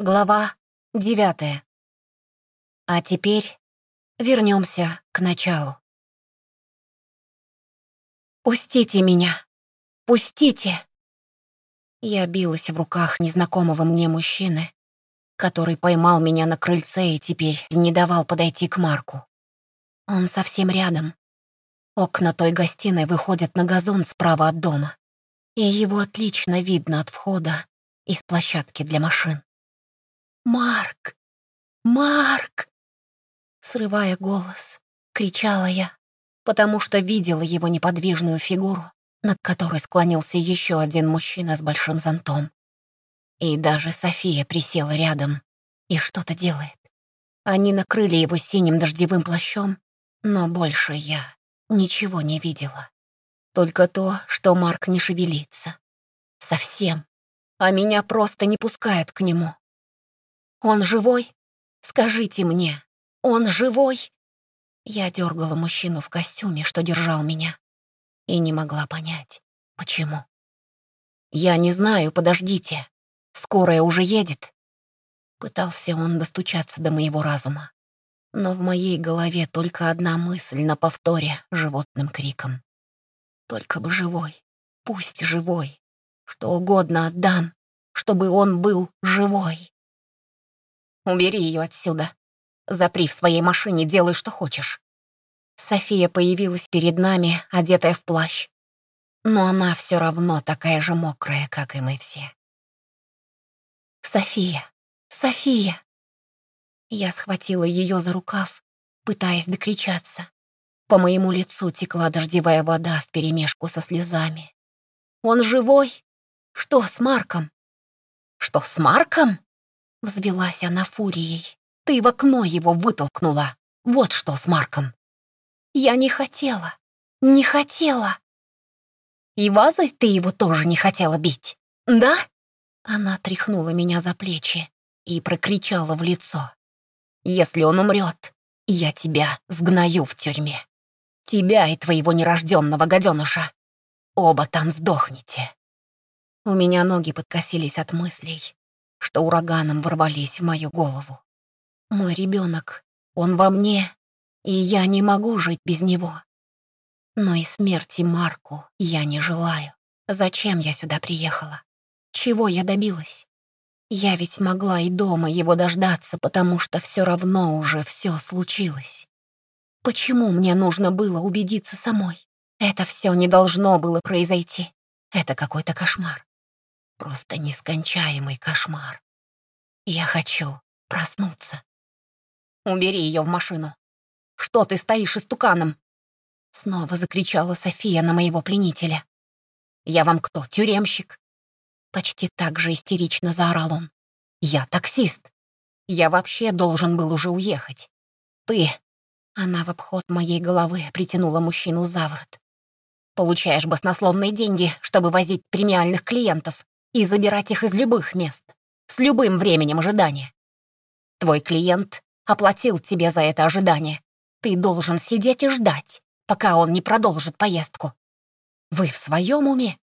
Глава девятая. А теперь вернемся к началу. «Пустите меня! Пустите!» Я билась в руках незнакомого мне мужчины, который поймал меня на крыльце и теперь не давал подойти к Марку. Он совсем рядом. Окна той гостиной выходят на газон справа от дома, и его отлично видно от входа из площадки для машин. «Марк! Марк!» Срывая голос, кричала я, потому что видела его неподвижную фигуру, над которой склонился еще один мужчина с большим зонтом. И даже София присела рядом и что-то делает. Они накрыли его синим дождевым плащом, но больше я ничего не видела. Только то, что Марк не шевелится. Совсем. А меня просто не пускают к нему. «Он живой? Скажите мне, он живой?» Я дергала мужчину в костюме, что держал меня, и не могла понять, почему. «Я не знаю, подождите. Скорая уже едет?» Пытался он достучаться до моего разума. Но в моей голове только одна мысль на повторе животным криком. «Только бы живой, пусть живой, что угодно отдам, чтобы он был живой». Убери ее отсюда. Запри в своей машине, делай, что хочешь. София появилась перед нами, одетая в плащ. Но она все равно такая же мокрая, как и мы все. София, София. Я схватила ее за рукав, пытаясь докричаться. По моему лицу текла дождевая вода вперемешку со слезами. «Он живой? Что с Марком?» «Что с Марком?» Взвелась она фурией. «Ты в окно его вытолкнула. Вот что с Марком». «Я не хотела. Не хотела». «И вазой ты его тоже не хотела бить, да?» Она тряхнула меня за плечи и прокричала в лицо. «Если он умрет, я тебя сгною в тюрьме. Тебя и твоего нерожденного гаденыша. Оба там сдохнете». У меня ноги подкосились от мыслей, что ураганом ворвались в мою голову. Мой ребенок, он во мне, и я не могу жить без него. Но и смерти Марку я не желаю. Зачем я сюда приехала? Чего я добилась? Я ведь могла и дома его дождаться, потому что все равно уже все случилось. Почему мне нужно было убедиться самой? Это все не должно было произойти. Это какой-то кошмар. Просто нескончаемый кошмар. Я хочу проснуться. Убери ее в машину. Что ты стоишь истуканом? Снова закричала София на моего пленителя. Я вам кто, тюремщик? Почти так же истерично заорал он. Я таксист. Я вообще должен был уже уехать. Ты... Она в обход моей головы притянула мужчину за ворот. Получаешь баснословные деньги, чтобы возить премиальных клиентов и забирать их из любых мест, с любым временем ожидания. Твой клиент оплатил тебе за это ожидание. Ты должен сидеть и ждать, пока он не продолжит поездку. Вы в своем уме?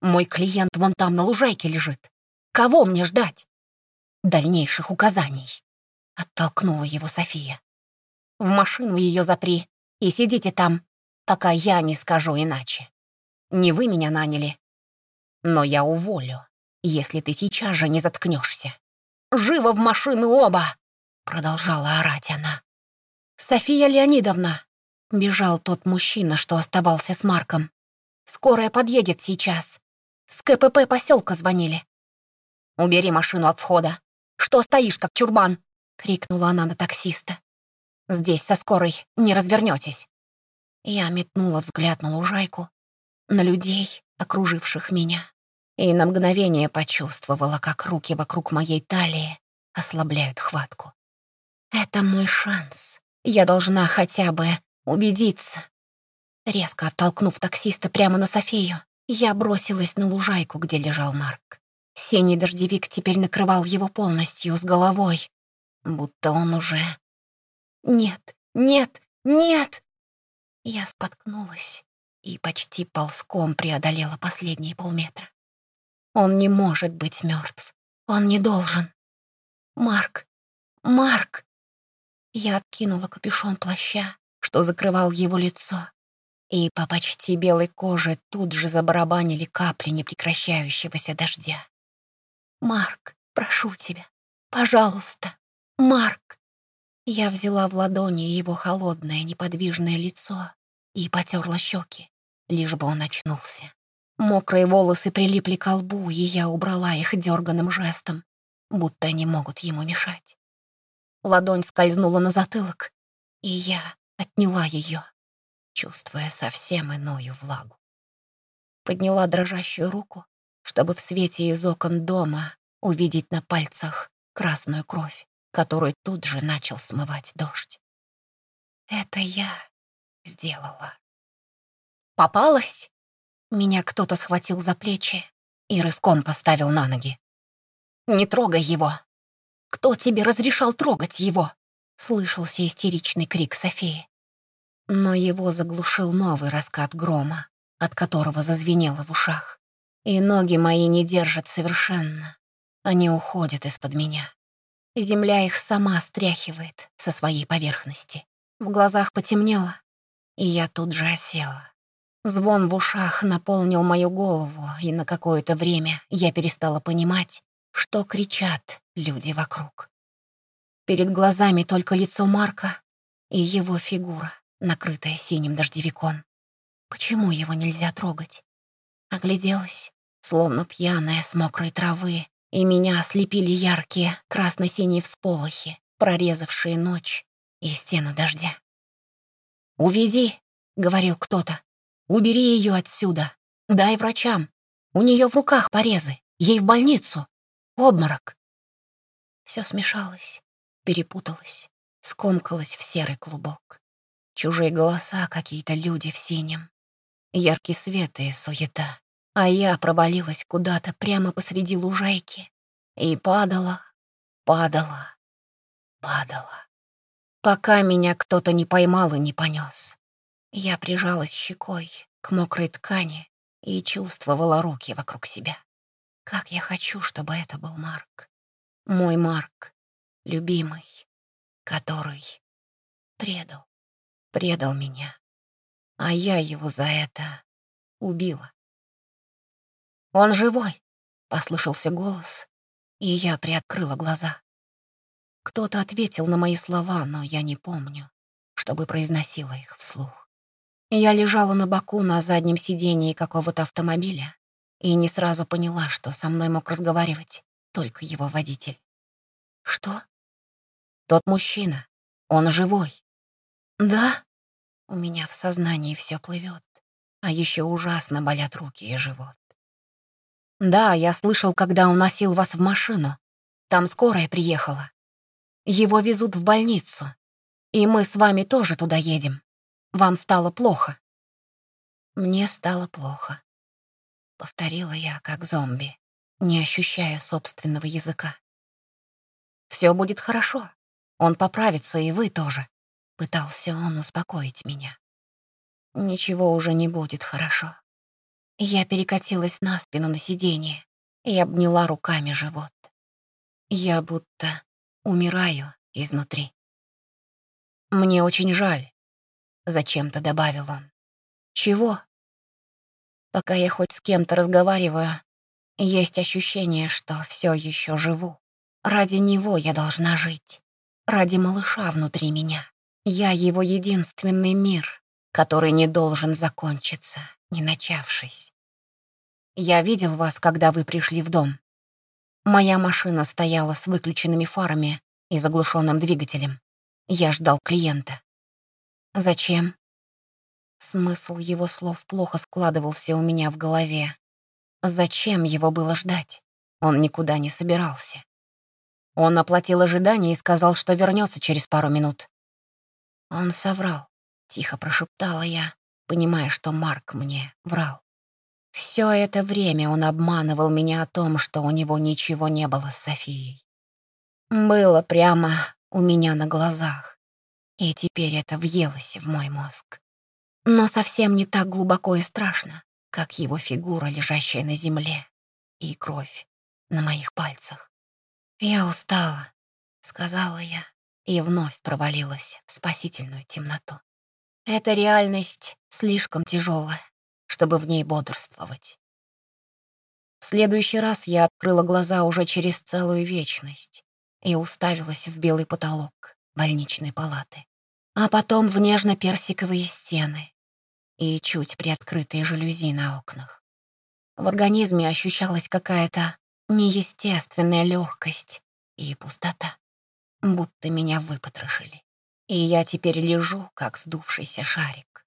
Мой клиент вон там на лужайке лежит. Кого мне ждать? Дальнейших указаний. Оттолкнула его София. В машину ее запри и сидите там, пока я не скажу иначе. Не вы меня наняли, но я уволю, если ты сейчас же не заткнешься. Живо в машину оба!» Продолжала орать она. «София Леонидовна!» Бежал тот мужчина, что оставался с Марком. «Скорая подъедет сейчас. С КПП поселка звонили». «Убери машину от входа. Что стоишь, как чурбан?» — крикнула она на таксиста. «Здесь со скорой не развернетесь». Я метнула взгляд на лужайку, на людей, окруживших меня и на мгновение почувствовала, как руки вокруг моей талии ослабляют хватку. Это мой шанс. Я должна хотя бы убедиться. Резко оттолкнув таксиста прямо на Софию, я бросилась на лужайку, где лежал Марк. Синий дождевик теперь накрывал его полностью с головой, будто он уже... Нет, нет, нет! Я споткнулась и почти ползком преодолела последние полметра. Он не может быть мертв. Он не должен. Марк! Марк!» Я откинула капюшон плаща, что закрывал его лицо, и по почти белой коже тут же забарабанили капли непрекращающегося дождя. «Марк, прошу тебя, пожалуйста, Марк!» Я взяла в ладони его холодное неподвижное лицо и потерла щеки, лишь бы он очнулся. Мокрые волосы прилипли к лбу, и я убрала их дерганым жестом, будто они могут ему мешать. Ладонь скользнула на затылок, и я отняла ее, чувствуя совсем иную влагу. Подняла дрожащую руку, чтобы в свете из окон дома увидеть на пальцах красную кровь, которую тут же начал смывать дождь. Это я сделала. Попалась? Меня кто-то схватил за плечи и рывком поставил на ноги. «Не трогай его!» «Кто тебе разрешал трогать его?» — слышался истеричный крик Софии. Но его заглушил новый раскат грома, от которого зазвенело в ушах. И ноги мои не держат совершенно. Они уходят из-под меня. Земля их сама стряхивает со своей поверхности. В глазах потемнело, и я тут же осела. Звон в ушах наполнил мою голову, и на какое-то время я перестала понимать, что кричат люди вокруг. Перед глазами только лицо Марка и его фигура, накрытая синим дождевиком. Почему его нельзя трогать? Огляделась, словно пьяная с мокрой травы, и меня ослепили яркие красно-синие всполохи, прорезавшие ночь и стену дождя. «Уведи», — говорил кто-то, — «убери ее отсюда, дай врачам, у нее в руках порезы, ей в больницу». Обморок. Все смешалось, перепуталось, скомкалось в серый клубок. Чужие голоса, какие-то люди в синем. Яркий свет и суета. А я провалилась куда-то прямо посреди лужайки и падала, падала, падала. Пока меня кто-то не поймал и не понес. Я прижалась щекой к мокрой ткани и чувствовала руки вокруг себя. Как я хочу, чтобы это был Марк. Мой Марк, любимый, который предал, предал меня. А я его за это убила. «Он живой!» — послышался голос, и я приоткрыла глаза. Кто-то ответил на мои слова, но я не помню, чтобы произносила их вслух. Я лежала на боку на заднем сидении какого-то автомобиля и не сразу поняла, что со мной мог разговаривать только его водитель. «Что?» «Тот мужчина. Он живой». «Да?» У меня в сознании все плывет, а еще ужасно болят руки и живот. «Да, я слышал, когда уносил вас в машину. Там скорая приехала. Его везут в больницу. И мы с вами тоже туда едем. Вам стало плохо?» Мне стало плохо. — повторила я, как зомби, не ощущая собственного языка. «Все будет хорошо. Он поправится, и вы тоже», — пытался он успокоить меня. «Ничего уже не будет хорошо». Я перекатилась на спину на сиденье и обняла руками живот. Я будто умираю изнутри. «Мне очень жаль», — зачем-то добавил он. «Чего?» Пока я хоть с кем-то разговариваю, есть ощущение, что все еще живу. Ради него я должна жить. Ради малыша внутри меня. Я его единственный мир, который не должен закончиться, не начавшись. Я видел вас, когда вы пришли в дом. Моя машина стояла с выключенными фарами и заглушенным двигателем. Я ждал клиента. Зачем? Смысл его слов плохо складывался у меня в голове. Зачем его было ждать? Он никуда не собирался. Он оплатил ожидание и сказал, что вернется через пару минут. Он соврал, тихо прошептала я, понимая, что Марк мне врал. Все это время он обманывал меня о том, что у него ничего не было с Софией. Было прямо у меня на глазах, и теперь это въелось в мой мозг но совсем не так глубоко и страшно, как его фигура, лежащая на земле, и кровь на моих пальцах. Я устала сказала я и вновь провалилась в спасительную темноту. Эта реальность слишком тяжелая, чтобы в ней бодрствовать. В следующий раз я открыла глаза уже через целую вечность и уставилась в белый потолок больничной палаты, а потом в нежно-персиковые стены и чуть приоткрытые жалюзи на окнах. В организме ощущалась какая-то неестественная легкость и пустота, будто меня выпотрошили. И я теперь лежу, как сдувшийся шарик.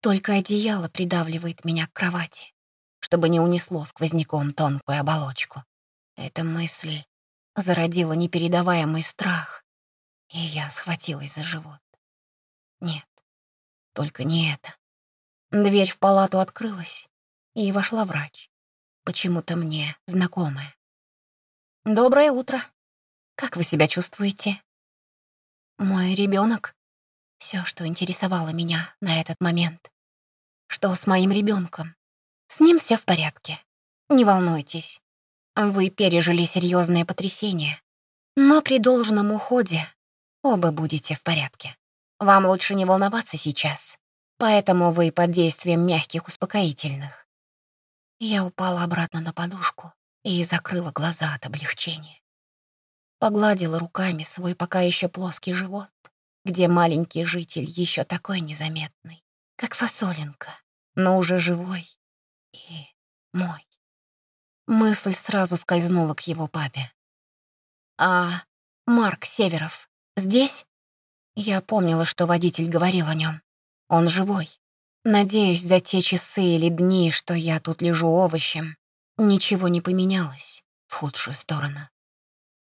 Только одеяло придавливает меня к кровати, чтобы не унесло сквозняком тонкую оболочку. Эта мысль зародила непередаваемый страх, и я схватилась за живот. Нет, только не это. Дверь в палату открылась, и вошла врач. Почему-то мне знакомая. «Доброе утро. Как вы себя чувствуете?» «Мой ребенок. Все, что интересовало меня на этот момент. Что с моим ребенком? С ним все в порядке. Не волнуйтесь. Вы пережили серьезное потрясение. Но при должном уходе оба будете в порядке. Вам лучше не волноваться сейчас, поэтому вы под действием мягких успокоительных. Я упала обратно на подушку и закрыла глаза от облегчения. Погладила руками свой пока еще плоский живот, где маленький житель еще такой незаметный, как фасолинка, но уже живой и мой. Мысль сразу скользнула к его папе. «А Марк Северов здесь?» Я помнила, что водитель говорил о нем. Он живой. Надеюсь, за те часы или дни, что я тут лежу овощем, ничего не поменялось в худшую сторону.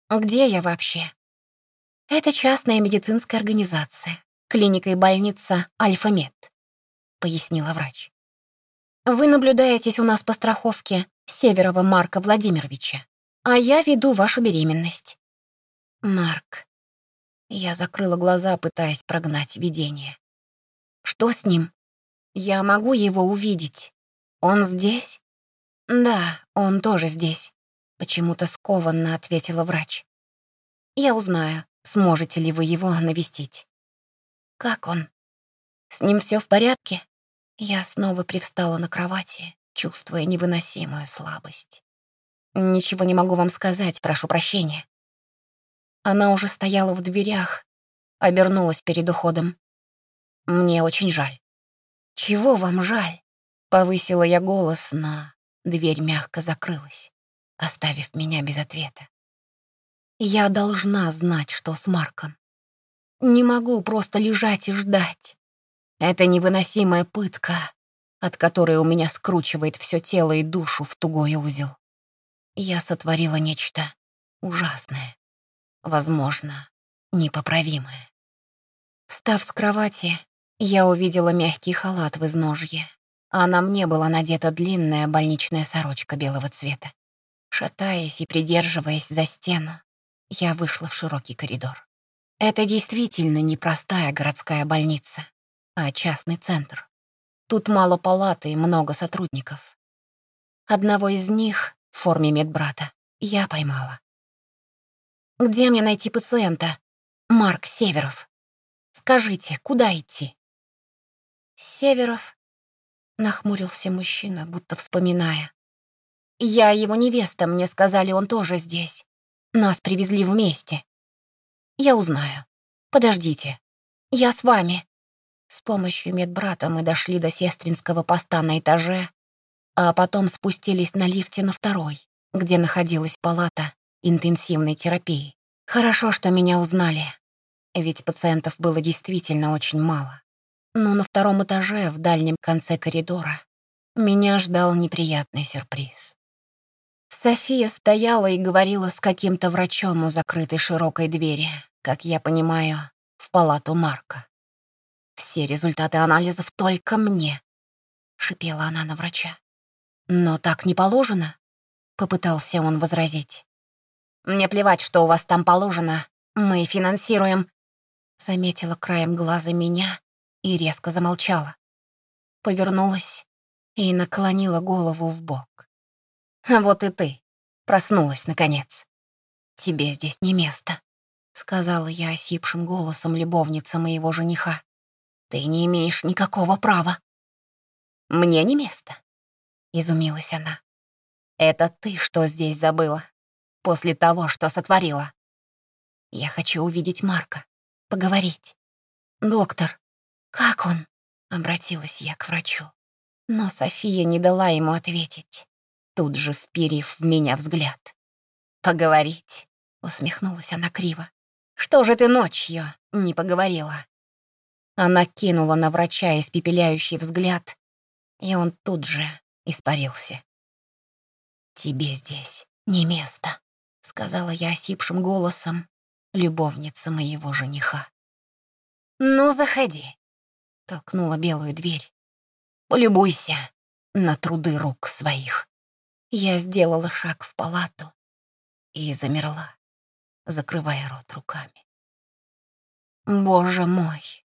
Где я вообще? Это частная медицинская организация, клиника и больница «Альфа-Мед», — пояснила врач. Вы наблюдаетесь у нас по страховке Северова Марка Владимировича, а я веду вашу беременность. Марк. Я закрыла глаза, пытаясь прогнать видение. Что с ним? Я могу его увидеть. Он здесь? Да, он тоже здесь. Почему-то скованно ответила врач. Я узнаю, сможете ли вы его навестить. Как он? С ним все в порядке? Я снова привстала на кровати, чувствуя невыносимую слабость. Ничего не могу вам сказать, прошу прощения. Она уже стояла в дверях, обернулась перед уходом. Мне очень жаль. «Чего вам жаль?» — повысила я голос, но дверь мягко закрылась, оставив меня без ответа. Я должна знать, что с Марком. Не могу просто лежать и ждать. Это невыносимая пытка, от которой у меня скручивает все тело и душу в тугой узел. Я сотворила нечто ужасное, возможно, непоправимое. Встав с кровати, я увидела мягкий халат в изножье, а на мне была надета длинная больничная сорочка белого цвета. Шатаясь и придерживаясь за стену, я вышла в широкий коридор. Это действительно непростая городская больница, а частный центр. Тут мало палат и много сотрудников. Одного из них в форме медбрата я поймала. «Где мне найти пациента?» «Марк Северов. Скажите, куда идти?» «Северов», — нахмурился мужчина, будто вспоминая. «Я его невеста, мне сказали, он тоже здесь. Нас привезли вместе. Я узнаю. Подождите. Я с вами». С помощью медбрата мы дошли до сестринского поста на этаже, а потом спустились на лифте на второй, где находилась палата интенсивной терапии. Хорошо, что меня узнали, ведь пациентов было действительно очень мало. Но на втором этаже, в дальнем конце коридора, меня ждал неприятный сюрприз. София стояла и говорила с каким-то врачом у закрытой широкой двери, как я понимаю, в палату Марка. «Все результаты анализов только мне», — шипела она на врача. «Но так не положено», — попытался он возразить. «Мне плевать, что у вас там положено. Мы финансируем...» Заметила краем глаза меня и резко замолчала. Повернулась и наклонила голову в бок. «А вот и ты. Проснулась, наконец. Тебе здесь не место». — сказала я осипшим голосом любовница моего жениха. «Ты не имеешь никакого права». «Мне не место», — изумилась она. «Это ты что здесь забыла? После того, что сотворила?» «Я хочу увидеть Марка, поговорить. Доктор, как он?» — обратилась я к врачу. Но София не дала ему ответить, тут же вперив в меня взгляд. «Поговорить?» — усмехнулась она криво. «Что же ты ночью не поговорила?» Она кинула на врача испепеляющий взгляд, и он тут же испарился. «Тебе здесь не место», — сказала я осипшим голосом, любовница моего жениха. «Ну, заходи», — толкнула белую дверь. «Полюбуйся на труды рук своих». Я сделала шаг в палату и замерла, закрывая рот руками. Боже мой,